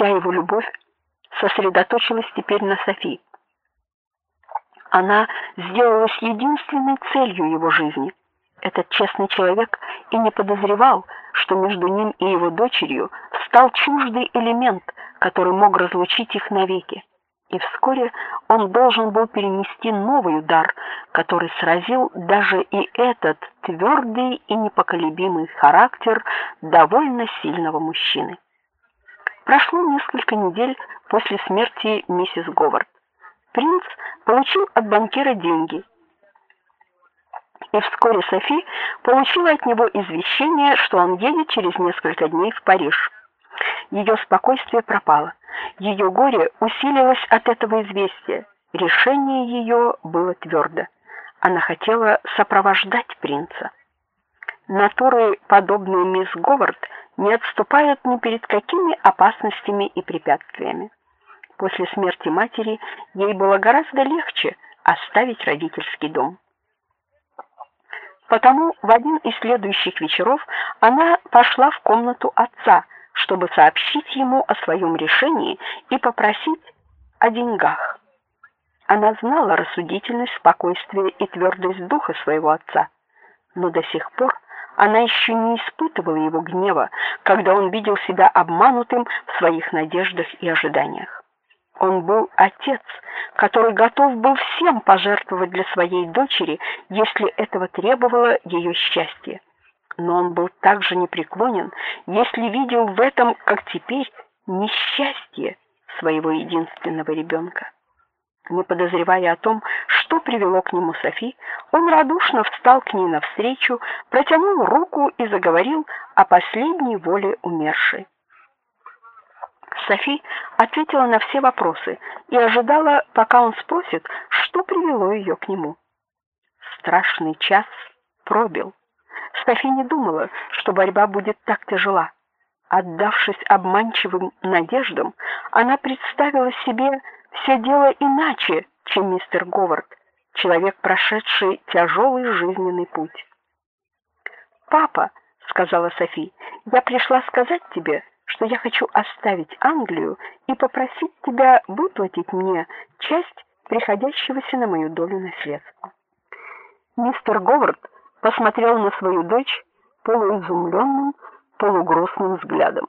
Вся его любовь сосредоточилась теперь на Софи. Она сделалась единственной целью его жизни. Этот честный человек и не подозревал, что между ним и его дочерью стал чуждый элемент, который мог разлучить их навеки. И вскоре он должен был перенести новый удар, который сразил даже и этот твердый и непоколебимый характер довольно сильного мужчины. Прошло несколько недель после смерти миссис Говард. Принц получил от банкира деньги. И вскоре Софи получила от него извещение, что он едет через несколько дней в Париж. Ее спокойствие пропало. Ее горе усилилось от этого известия. Решение ее было твердо. Она хотела сопровождать принца. Натуры, подобные мисс Говард, не отступают ни перед какими опасностями и препятствиями. После смерти матери ей было гораздо легче оставить родительский дом. Потому в один из следующих вечеров она пошла в комнату отца, чтобы сообщить ему о своем решении и попросить о деньгах. Она знала рассудительность, спокойствие и твердость духа своего отца, но до сих пор она еще не испытывала его гнева, когда он видел себя обманутым в своих надеждах и ожиданиях. Он был отец, который готов был всем пожертвовать для своей дочери, если этого требовало ее счастье но он был также непреклонен, если видел в этом, как теперь, несчастье своего единственного ребенка. Не подозревая о том, что привело к нему Софи, он радушно встал к ней навстречу, протянул руку и заговорил о последней воле умершей. Софи ответила на все вопросы и ожидала, пока он спросит, что привело ее к нему. Страшный час пробил. Софи не думала, что борьба будет так тяжела. Отдавшись обманчивым надеждам, она представила себе все дело иначе, чем мистер Говард, человек, прошедший тяжелый жизненный путь. "Папа", сказала Софи. "Я пришла сказать тебе, что я хочу оставить Англию и попросить тебя выплатить мне часть приходящегося на мою долю наследства". Мистер Говард посмотрел на свою дочь полуизумленным, полугрустным взглядом.